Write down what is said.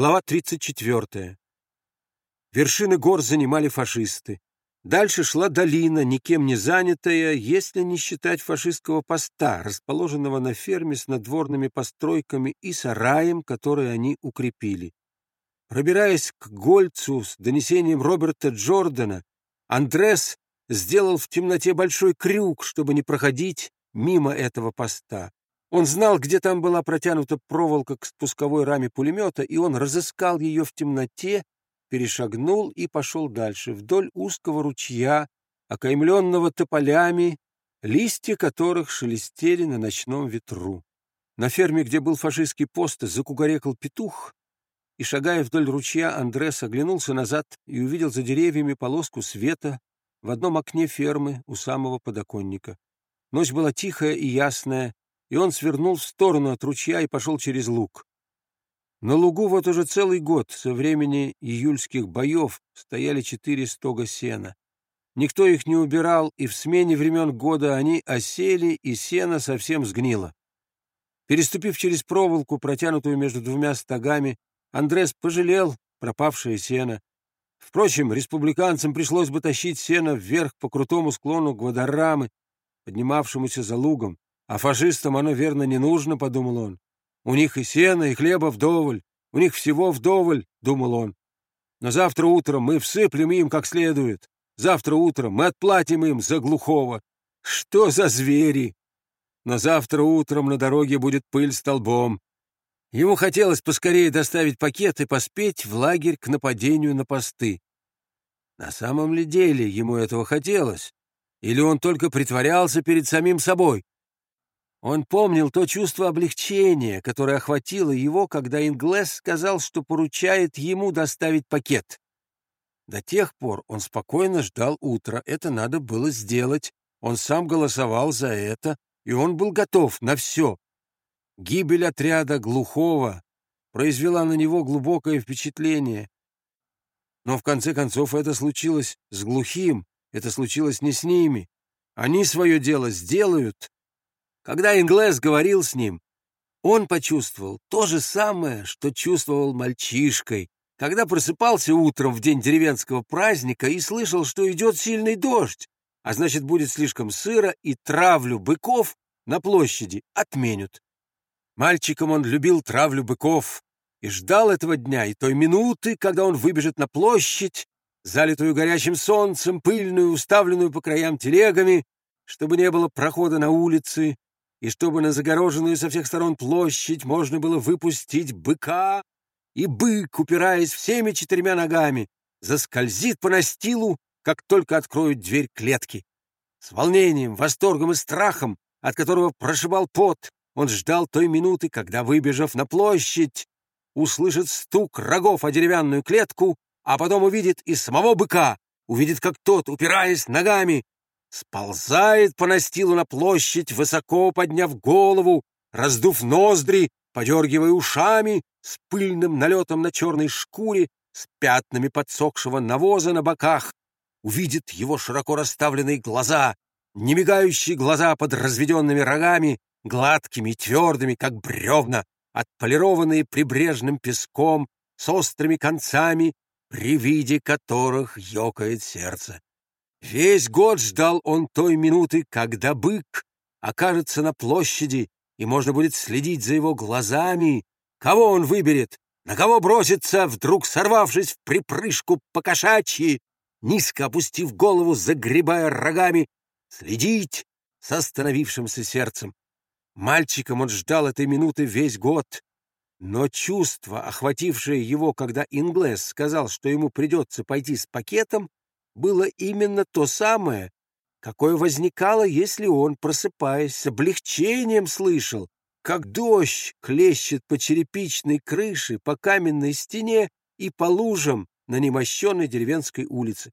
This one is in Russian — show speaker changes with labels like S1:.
S1: Глава 34. Вершины гор занимали фашисты. Дальше шла долина, никем не занятая, если не считать фашистского поста, расположенного на ферме с надворными постройками и сараем, который они укрепили. Пробираясь к Гольцу с донесением Роберта Джордана, Андрес сделал в темноте большой крюк, чтобы не проходить мимо этого поста. Он знал, где там была протянута проволока к спусковой раме пулемета, и он разыскал ее в темноте, перешагнул и пошел дальше, вдоль узкого ручья, окаймленного тополями, листья которых шелестели на ночном ветру. На ферме, где был фашистский пост, закугарекал петух, и, шагая вдоль ручья, Андрес оглянулся назад и увидел за деревьями полоску света в одном окне фермы у самого подоконника. Ночь была тихая и ясная, и он свернул в сторону от ручья и пошел через луг. На лугу вот уже целый год со времени июльских боев стояли четыре стога сена. Никто их не убирал, и в смене времен года они осели, и сено совсем сгнило. Переступив через проволоку, протянутую между двумя стогами, Андрес пожалел пропавшее сено. Впрочем, республиканцам пришлось бы тащить сено вверх по крутому склону Гвадарамы, поднимавшемуся за лугом. А фашистам оно, верно, не нужно, — подумал он. У них и сена, и хлеба вдоволь, у них всего вдоволь, — думал он. Но завтра утром мы всыплем им как следует. Завтра утром мы отплатим им за глухого. Что за звери? Но завтра утром на дороге будет пыль столбом. Ему хотелось поскорее доставить пакет и поспеть в лагерь к нападению на посты. На самом ли деле ему этого хотелось? Или он только притворялся перед самим собой? Он помнил то чувство облегчения, которое охватило его, когда Инглес сказал, что поручает ему доставить пакет. До тех пор он спокойно ждал утра, это надо было сделать. Он сам голосовал за это, и он был готов на все. Гибель отряда глухого произвела на него глубокое впечатление. Но в конце концов это случилось с глухим, это случилось не с ними. Они свое дело сделают, когда Инглес говорил с ним, он почувствовал то же самое, что чувствовал мальчишкой, когда просыпался утром в день деревенского праздника и слышал, что идет сильный дождь, а значит, будет слишком сыро, и травлю быков на площади отменят. Мальчиком он любил травлю быков и ждал этого дня и той минуты, когда он выбежит на площадь, залитую горячим солнцем, пыльную, уставленную по краям телегами, чтобы не было прохода на улице, и чтобы на загороженную со всех сторон площадь можно было выпустить быка, и бык, упираясь всеми четырьмя ногами, заскользит по настилу, как только откроют дверь клетки. С волнением, восторгом и страхом, от которого прошибал пот, он ждал той минуты, когда, выбежав на площадь, услышит стук рогов о деревянную клетку, а потом увидит и самого быка, увидит, как тот, упираясь ногами, сползает по настилу на площадь, высоко подняв голову, раздув ноздри, подергивая ушами, с пыльным налетом на черной шкуре, с пятнами подсохшего навоза на боках, увидит его широко расставленные глаза, немигающие глаза под разведенными рогами, гладкими и твердыми, как бревна, отполированные прибрежным песком, с острыми концами, при виде которых ёкает сердце. Весь год ждал он той минуты, когда бык окажется на площади, и можно будет следить за его глазами, кого он выберет, на кого бросится, вдруг сорвавшись в припрыжку по кошачьи, низко опустив голову, загребая рогами, следить с остановившимся сердцем. Мальчиком он ждал этой минуты весь год, но чувство, охватившее его, когда Инглес сказал, что ему придется пойти с пакетом, было именно то самое, какое возникало, если он, просыпаясь, с облегчением слышал, как дождь клещет по черепичной крыше, по каменной стене и по лужам на немощенной деревенской улице.